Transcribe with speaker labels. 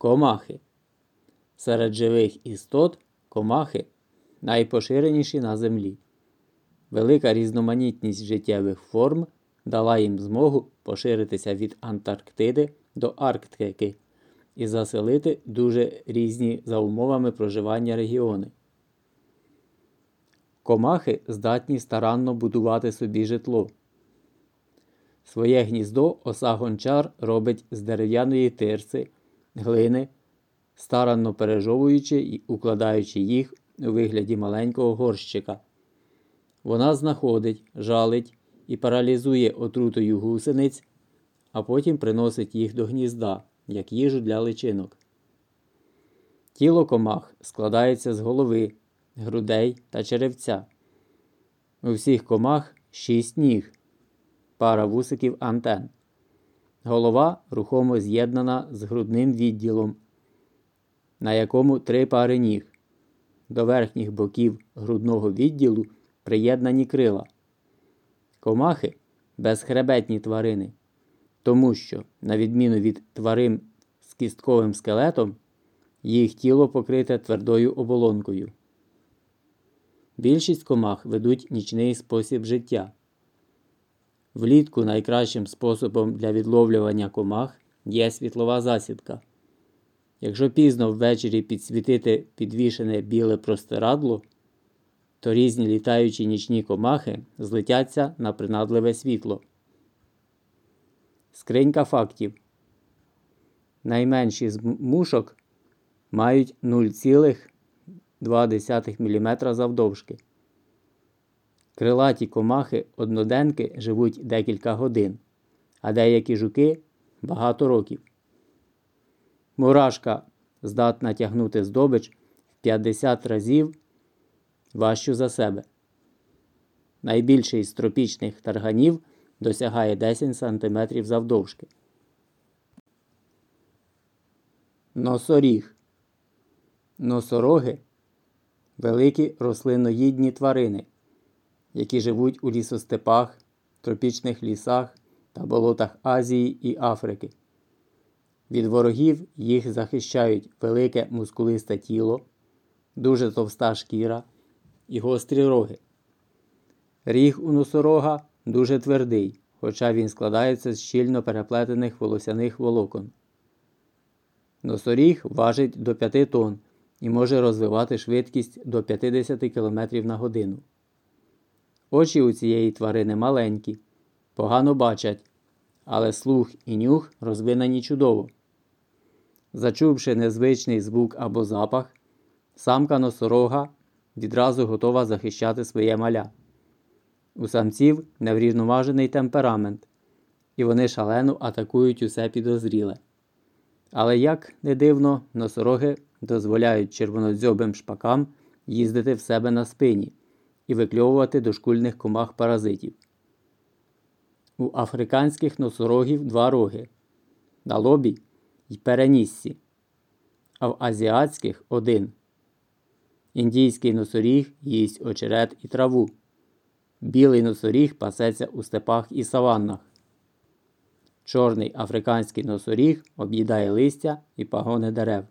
Speaker 1: Комахи. Серед живих істот комахи найпоширеніші на землі. Велика різноманітність життєвих форм дала їм змогу поширитися від Антарктиди до Арктики і заселити дуже різні за умовами проживання регіони. Комахи здатні старанно будувати собі житло. Своє гніздо оса гончар робить з дерев'яної тирси, глини, старанно пережовуючи і укладаючи їх у вигляді маленького горщика. Вона знаходить, жалить і паралізує отрутою гусениць, а потім приносить їх до гнізда, як їжу для личинок. Тіло комах складається з голови, грудей та черевця. У всіх комах шість ніг, пара вусиків антен. Голова рухомо з'єднана з грудним відділом, на якому три пари ніг. До верхніх боків грудного відділу приєднані крила. Комахи безхребетні тварини, тому що, на відміну від тварин з кістковим скелетом, їх тіло покрите твердою оболонкою. Більшість комах ведуть нічний спосіб життя. Влітку найкращим способом для відловлювання комах є світлова засідка. Якщо пізно ввечері підсвітити підвішене біле простирадло, то різні літаючі нічні комахи злетяться на принадливе світло. Скринька фактів. Найменші з мушок мають 0,2 мм завдовжки. Крилаті комахи одноденки живуть декілька годин, а деякі жуки багато років. Мурашка здатна тягнути здобич в 50 разів важчу за себе. Найбільший з тропічних тарганів досягає 10 см завдовжки. Носоріг. Носороги великі рослиноїдні тварини, які живуть у лісостепах, тропічних лісах та болотах Азії і Африки. Від ворогів їх захищають велике мускулисте тіло, дуже товста шкіра і гострі роги. Ріг у носорога дуже твердий, хоча він складається з щільно переплетених волосяних волокон. Носоріг важить до 5 тонн і може розвивати швидкість до 50 км на годину. Очі у цієї тварини маленькі, погано бачать, але слух і нюх розвинені чудово. Зачувши незвичний звук або запах, самка носорога відразу готова захищати своє маля. У самців неврівноважений темперамент, і вони шалено атакують усе підозріле. Але як не дивно, носороги дозволяють червонодзьобим шпакам їздити в себе на спині і викльовувати дошкульних комах паразитів. У африканських носорогів два роги на лобі й переніссі, а в азіатських один. Індійський носоріг їсть очерет і траву. Білий носоріг пасеться у степах і саваннах. Чорний африканський носоріг об'їдає листя і пагони дерев.